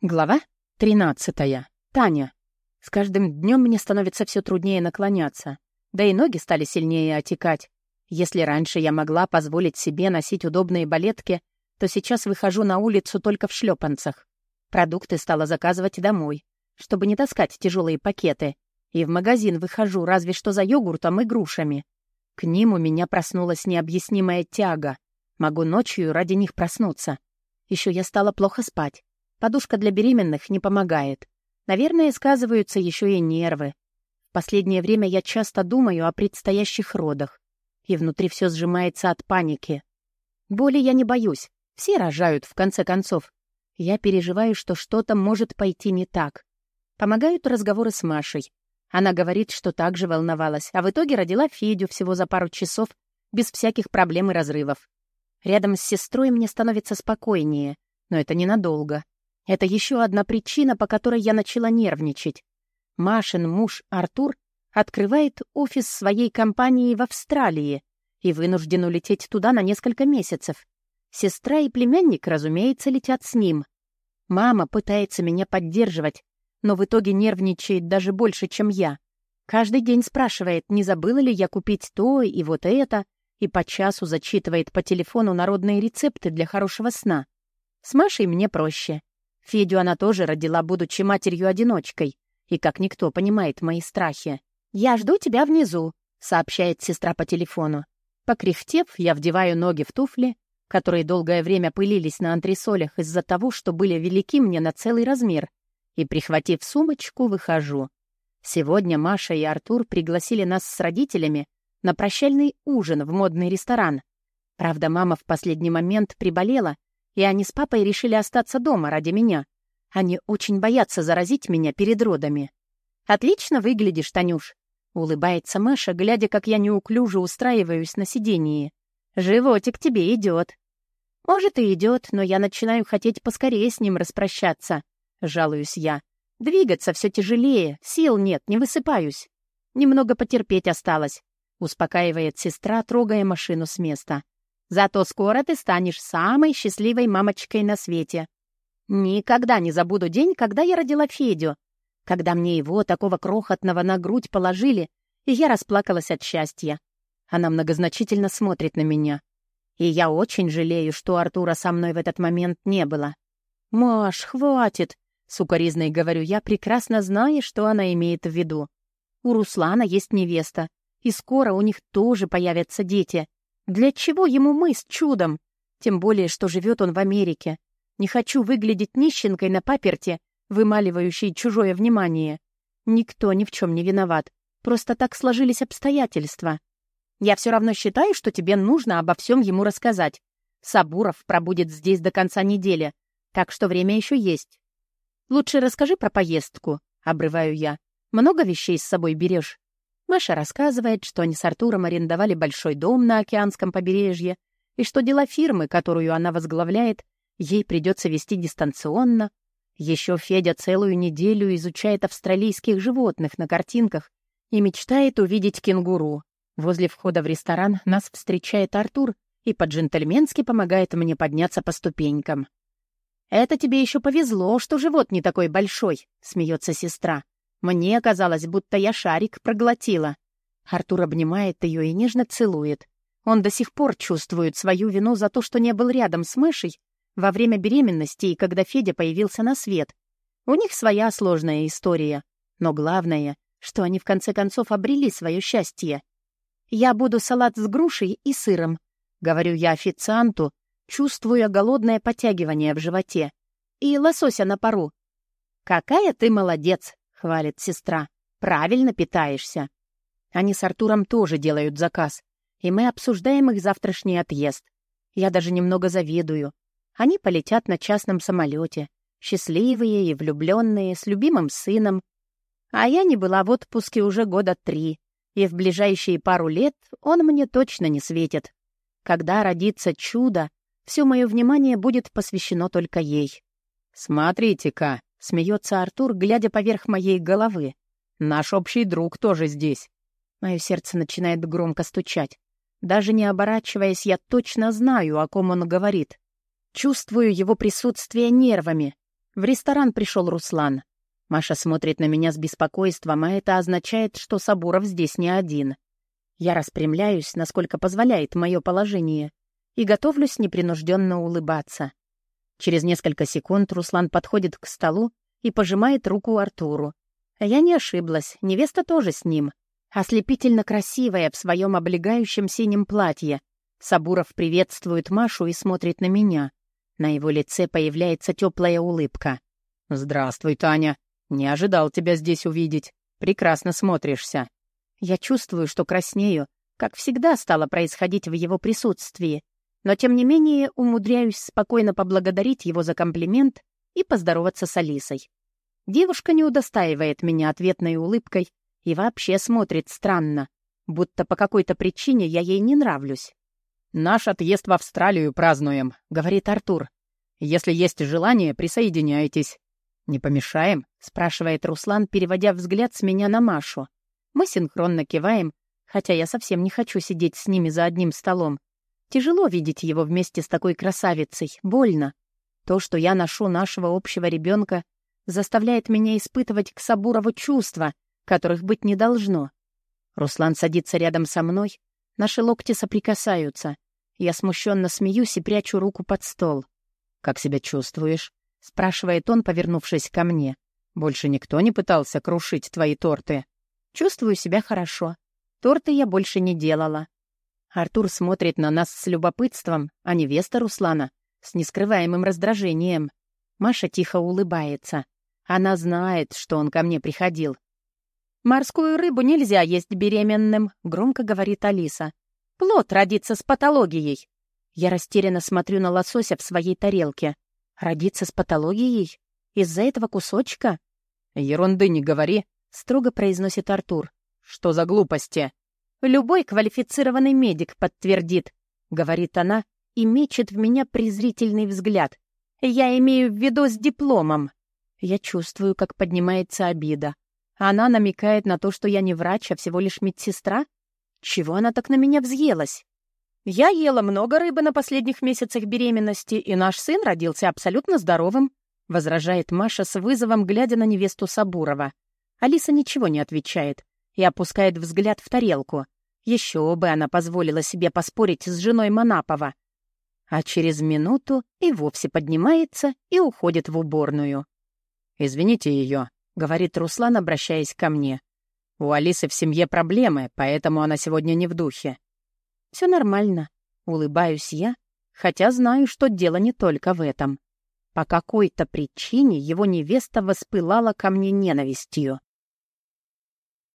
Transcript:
Глава 13. Таня. С каждым днем мне становится все труднее наклоняться. Да и ноги стали сильнее отекать. Если раньше я могла позволить себе носить удобные балетки, то сейчас выхожу на улицу только в шлепанцах. Продукты стала заказывать домой, чтобы не таскать тяжелые пакеты. И в магазин выхожу разве что за йогуртом и грушами. К ним у меня проснулась необъяснимая тяга. Могу ночью ради них проснуться. Еще я стала плохо спать. Подушка для беременных не помогает. Наверное, сказываются еще и нервы. В последнее время я часто думаю о предстоящих родах. И внутри все сжимается от паники. Боли я не боюсь. Все рожают, в конце концов. Я переживаю, что что-то может пойти не так. Помогают разговоры с Машей. Она говорит, что также волновалась, а в итоге родила Федю всего за пару часов, без всяких проблем и разрывов. Рядом с сестрой мне становится спокойнее, но это ненадолго. Это еще одна причина, по которой я начала нервничать. Машин муж Артур открывает офис своей компании в Австралии и вынужден улететь туда на несколько месяцев. Сестра и племянник, разумеется, летят с ним. Мама пытается меня поддерживать, но в итоге нервничает даже больше, чем я. Каждый день спрашивает, не забыла ли я купить то и вот это, и по часу зачитывает по телефону народные рецепты для хорошего сна. С Машей мне проще. Федю она тоже родила, будучи матерью-одиночкой, и как никто понимает мои страхи. «Я жду тебя внизу», — сообщает сестра по телефону. Покряхтев, я вдеваю ноги в туфли, которые долгое время пылились на антресолях из-за того, что были велики мне на целый размер, и, прихватив сумочку, выхожу. Сегодня Маша и Артур пригласили нас с родителями на прощальный ужин в модный ресторан. Правда, мама в последний момент приболела — и они с папой решили остаться дома ради меня. Они очень боятся заразить меня перед родами. «Отлично выглядишь, Танюш», — улыбается Маша, глядя, как я неуклюже устраиваюсь на сидении. «Животик тебе идет. «Может, и идет, но я начинаю хотеть поскорее с ним распрощаться», — жалуюсь я. «Двигаться все тяжелее, сил нет, не высыпаюсь. Немного потерпеть осталось», — успокаивает сестра, трогая машину с места. Зато скоро ты станешь самой счастливой мамочкой на свете. Никогда не забуду день, когда я родила Федю, когда мне его, такого крохотного, на грудь положили, и я расплакалась от счастья. Она многозначительно смотрит на меня. И я очень жалею, что Артура со мной в этот момент не было. «Маш, хватит!» — сукоризной говорю я, прекрасно зная, что она имеет в виду. У Руслана есть невеста, и скоро у них тоже появятся дети. Для чего ему мы с чудом? Тем более, что живет он в Америке. Не хочу выглядеть нищенкой на паперте, вымаливающей чужое внимание. Никто ни в чем не виноват. Просто так сложились обстоятельства. Я все равно считаю, что тебе нужно обо всем ему рассказать. Сабуров пробудет здесь до конца недели, так что время еще есть. Лучше расскажи про поездку, обрываю я. Много вещей с собой берешь? Маша рассказывает, что они с Артуром арендовали большой дом на океанском побережье и что дела фирмы, которую она возглавляет, ей придется вести дистанционно. Еще Федя целую неделю изучает австралийских животных на картинках и мечтает увидеть кенгуру. Возле входа в ресторан нас встречает Артур и по-джентльменски помогает мне подняться по ступенькам. «Это тебе еще повезло, что живот не такой большой», — смеется сестра. Мне казалось, будто я шарик проглотила. Артур обнимает ее и нежно целует. Он до сих пор чувствует свою вину за то, что не был рядом с мышей во время беременности и когда Федя появился на свет. У них своя сложная история. Но главное, что они в конце концов обрели свое счастье. «Я буду салат с грушей и сыром», — говорю я официанту, чувствуя голодное подтягивание в животе. «И лосося на пару». «Какая ты молодец!» — хвалит сестра. «Правильно питаешься». Они с Артуром тоже делают заказ, и мы обсуждаем их завтрашний отъезд. Я даже немного завидую. Они полетят на частном самолете, счастливые и влюбленные, с любимым сыном. А я не была в отпуске уже года три, и в ближайшие пару лет он мне точно не светит. Когда родится чудо, все мое внимание будет посвящено только ей. «Смотрите-ка», — смеется Артур, глядя поверх моей головы. «Наш общий друг тоже здесь». Мое сердце начинает громко стучать. Даже не оборачиваясь, я точно знаю, о ком он говорит. Чувствую его присутствие нервами. В ресторан пришел Руслан. Маша смотрит на меня с беспокойством, а это означает, что Сабуров здесь не один. Я распрямляюсь, насколько позволяет мое положение, и готовлюсь непринужденно улыбаться. Через несколько секунд Руслан подходит к столу и пожимает руку Артуру. Я не ошиблась, невеста тоже с ним. Ослепительно красивая в своем облегающем синем платье. Сабуров приветствует Машу и смотрит на меня. На его лице появляется теплая улыбка. «Здравствуй, Таня. Не ожидал тебя здесь увидеть. Прекрасно смотришься». Я чувствую, что краснею, как всегда стало происходить в его присутствии, но тем не менее умудряюсь спокойно поблагодарить его за комплимент и поздороваться с Алисой. Девушка не удостаивает меня ответной улыбкой и вообще смотрит странно, будто по какой-то причине я ей не нравлюсь. «Наш отъезд в Австралию празднуем», — говорит Артур. «Если есть желание, присоединяйтесь». «Не помешаем?» — спрашивает Руслан, переводя взгляд с меня на Машу. Мы синхронно киваем, хотя я совсем не хочу сидеть с ними за одним столом. Тяжело видеть его вместе с такой красавицей, больно. То, что я ношу нашего общего ребенка, заставляет меня испытывать к Сабурову чувства, которых быть не должно. Руслан садится рядом со мной, наши локти соприкасаются. Я смущенно смеюсь и прячу руку под стол. «Как себя чувствуешь?» — спрашивает он, повернувшись ко мне. «Больше никто не пытался крушить твои торты?» «Чувствую себя хорошо. Торты я больше не делала. Артур смотрит на нас с любопытством, а невеста Руслана — с нескрываемым раздражением. Маша тихо улыбается. Она знает, что он ко мне приходил. «Морскую рыбу нельзя есть беременным», — громко говорит Алиса. «Плод родится с патологией». Я растерянно смотрю на лосося в своей тарелке. «Родиться с патологией? Из-за этого кусочка?» «Ерунды не говори», — строго произносит Артур. «Что за глупости?» Любой квалифицированный медик подтвердит, говорит она и мечет в меня презрительный взгляд. Я имею в виду с дипломом. Я чувствую, как поднимается обида. Она намекает на то, что я не врач, а всего лишь медсестра? Чего она так на меня взъелась? Я ела много рыбы на последних месяцах беременности, и наш сын родился абсолютно здоровым, возражает Маша с вызовом, глядя на невесту Сабурова. Алиса ничего не отвечает и опускает взгляд в тарелку. Еще бы она позволила себе поспорить с женой Манапова. А через минуту и вовсе поднимается и уходит в уборную. «Извините ее», — говорит Руслан, обращаясь ко мне. «У Алисы в семье проблемы, поэтому она сегодня не в духе». «Все нормально», — улыбаюсь я, хотя знаю, что дело не только в этом. По какой-то причине его невеста воспылала ко мне ненавистью.